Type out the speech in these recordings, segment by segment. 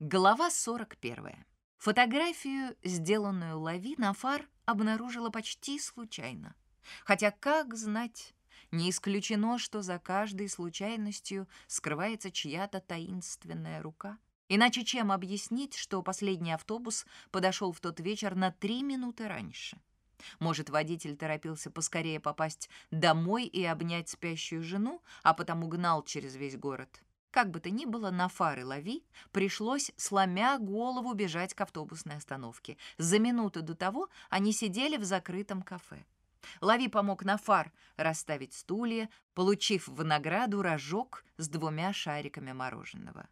Глава 41. Фотографию, сделанную Лави, Нафар обнаружила почти случайно. Хотя, как знать, не исключено, что за каждой случайностью скрывается чья-то таинственная рука. Иначе чем объяснить, что последний автобус подошел в тот вечер на три минуты раньше? Может, водитель торопился поскорее попасть домой и обнять спящую жену, а потому гнал через весь город? Как бы то ни было, на фары лови пришлось, сломя голову, бежать к автобусной остановке. За минуту до того они сидели в закрытом кафе. Лови помог на фар расставить стулья, получив в награду рожок с двумя шариками мороженого.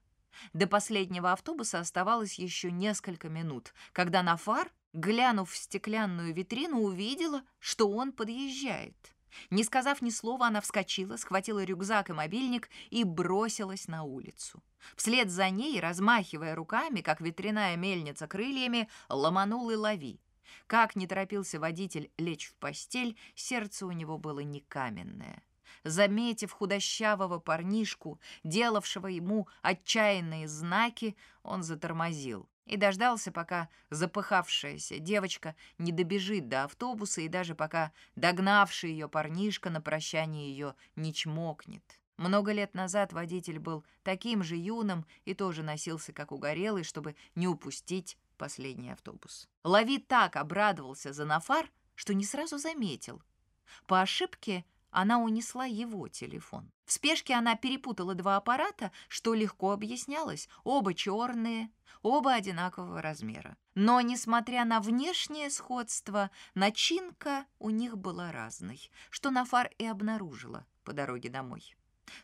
До последнего автобуса оставалось еще несколько минут, когда Нафар, глянув в стеклянную витрину, увидела, что он подъезжает. Не сказав ни слова, она вскочила, схватила рюкзак и мобильник и бросилась на улицу. Вслед за ней, размахивая руками, как ветряная мельница крыльями, ломанул и лови. Как не торопился водитель лечь в постель, сердце у него было не каменное. Заметив худощавого парнишку, делавшего ему отчаянные знаки, он затормозил и дождался, пока запыхавшаяся девочка не добежит до автобуса и даже пока догнавший ее парнишка на прощание ее не чмокнет. Много лет назад водитель был таким же юным и тоже носился как угорелый, чтобы не упустить последний автобус. Лови так обрадовался за Нафар, что не сразу заметил. По ошибке она унесла его телефон. В спешке она перепутала два аппарата, что легко объяснялось. Оба черные, оба одинакового размера. Но, несмотря на внешнее сходство, начинка у них была разной, что Нафар и обнаружила по дороге домой.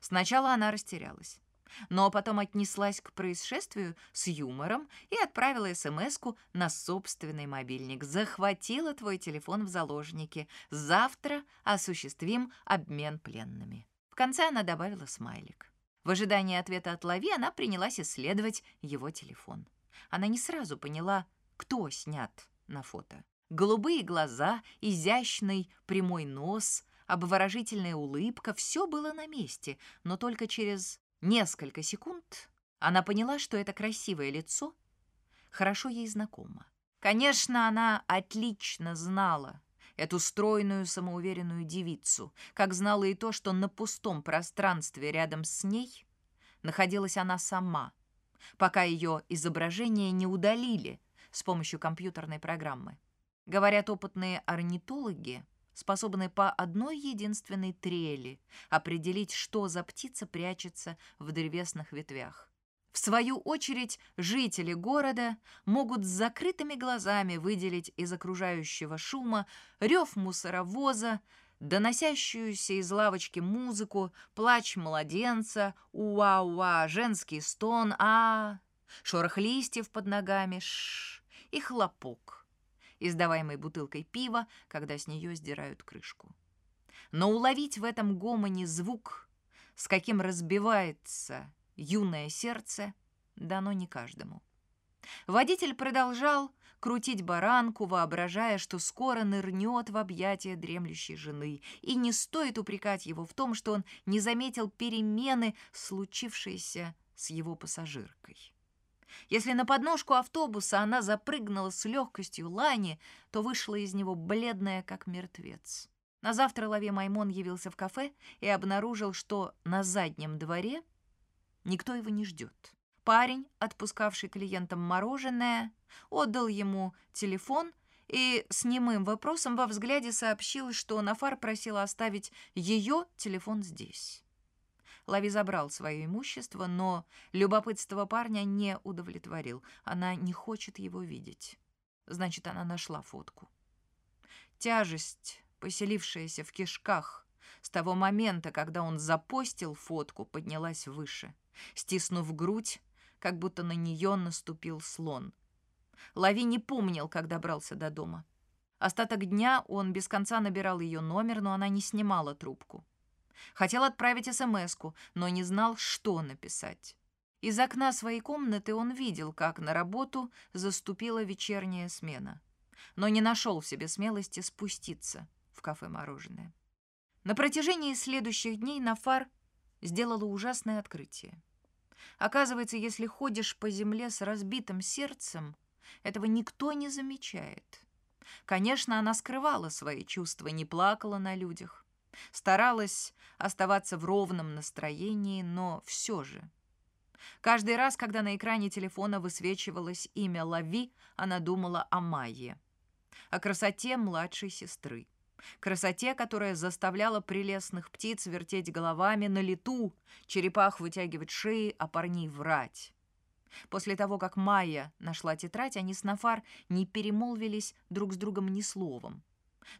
Сначала она растерялась но потом отнеслась к происшествию с юмором и отправила смс на собственный мобильник. «Захватила твой телефон в заложники. Завтра осуществим обмен пленными». В конце она добавила смайлик. В ожидании ответа от Лави она принялась исследовать его телефон. Она не сразу поняла, кто снят на фото. Голубые глаза, изящный прямой нос, обворожительная улыбка — все было на месте, но только через Несколько секунд она поняла, что это красивое лицо хорошо ей знакомо. Конечно, она отлично знала эту стройную, самоуверенную девицу, как знала и то, что на пустом пространстве рядом с ней находилась она сама, пока ее изображение не удалили с помощью компьютерной программы. Говорят опытные орнитологи, способны по одной единственной трели определить, что за птица прячется в древесных ветвях. В свою очередь, жители города могут с закрытыми глазами выделить из окружающего шума рев мусоровоза, доносящуюся из лавочки музыку, плач младенца, уа-уа, женский стон, а, шорох листьев под ногами, ш и хлопок издаваемой бутылкой пива, когда с нее сдирают крышку. Но уловить в этом гомоне звук, с каким разбивается юное сердце, дано не каждому. Водитель продолжал крутить баранку, воображая, что скоро нырнет в объятия дремлющей жены, и не стоит упрекать его в том, что он не заметил перемены, случившейся с его пассажиркой. Если на подножку автобуса она запрыгнула с легкостью лани, то вышла из него бледная, как мертвец. На завтра Лаве Маймон явился в кафе и обнаружил, что на заднем дворе никто его не ждет. Парень, отпускавший клиентам мороженое, отдал ему телефон и с немым вопросом во взгляде сообщил, что Нафар просила оставить ее телефон здесь. Лави забрал свое имущество, но любопытство парня не удовлетворил. Она не хочет его видеть. Значит, она нашла фотку. Тяжесть, поселившаяся в кишках, с того момента, когда он запостил фотку, поднялась выше. Стиснув грудь, как будто на нее наступил слон. Лави не помнил, как добрался до дома. Остаток дня он без конца набирал ее номер, но она не снимала трубку. Хотел отправить смс но не знал, что написать. Из окна своей комнаты он видел, как на работу заступила вечерняя смена, но не нашел в себе смелости спуститься в кафе «Мороженое». На протяжении следующих дней Нафар сделала ужасное открытие. Оказывается, если ходишь по земле с разбитым сердцем, этого никто не замечает. Конечно, она скрывала свои чувства, не плакала на людях. Старалась оставаться в ровном настроении, но все же. Каждый раз, когда на экране телефона высвечивалось имя Лави, она думала о Майе, о красоте младшей сестры. Красоте, которая заставляла прелестных птиц вертеть головами на лету, черепах вытягивать шеи, а парней врать. После того, как Майя нашла тетрадь, они с Нафар не перемолвились друг с другом ни словом.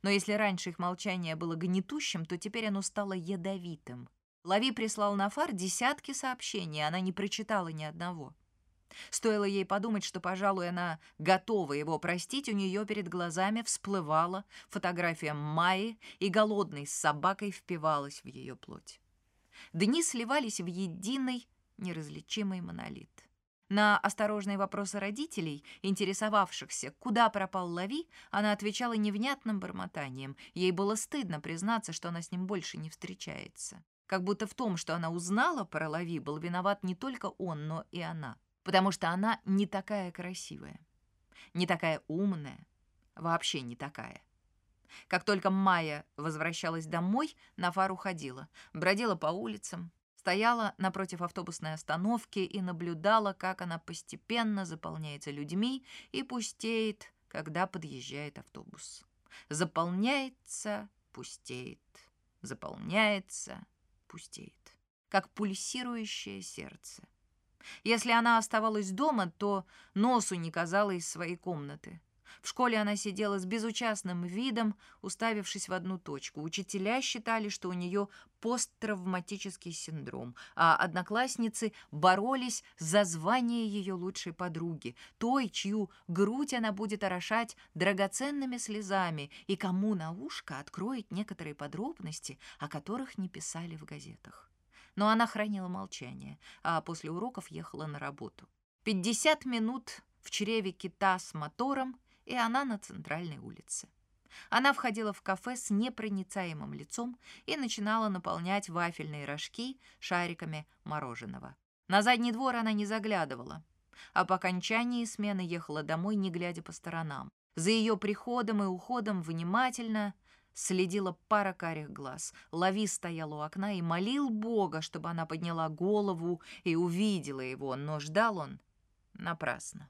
Но если раньше их молчание было гнетущим, то теперь оно стало ядовитым. Лави прислал Нафар десятки сообщений, она не прочитала ни одного. Стоило ей подумать, что, пожалуй, она готова его простить, у нее перед глазами всплывала фотография Майи, и голодной с собакой впивалась в ее плоть. Дни сливались в единый неразличимый монолит. На осторожные вопросы родителей, интересовавшихся, куда пропал Лави, она отвечала невнятным бормотанием. Ей было стыдно признаться, что она с ним больше не встречается. Как будто в том, что она узнала про Лави, был виноват не только он, но и она. Потому что она не такая красивая, не такая умная, вообще не такая. Как только Майя возвращалась домой, Нафар уходила, бродила по улицам, стояла напротив автобусной остановки и наблюдала, как она постепенно заполняется людьми и пустеет, когда подъезжает автобус. Заполняется, пустеет, заполняется, пустеет, как пульсирующее сердце. Если она оставалась дома, то носу не казала из своей комнаты. В школе она сидела с безучастным видом, уставившись в одну точку. Учителя считали, что у нее посттравматический синдром, а одноклассницы боролись за звание ее лучшей подруги, той, чью грудь она будет орошать драгоценными слезами и кому на ушко откроет некоторые подробности, о которых не писали в газетах. Но она хранила молчание, а после уроков ехала на работу. 50 минут в чреве кита с мотором и она на центральной улице. Она входила в кафе с непроницаемым лицом и начинала наполнять вафельные рожки шариками мороженого. На задний двор она не заглядывала, а по окончании смены ехала домой, не глядя по сторонам. За ее приходом и уходом внимательно следила пара карих глаз. Лави стоял у окна и молил Бога, чтобы она подняла голову и увидела его, но ждал он напрасно.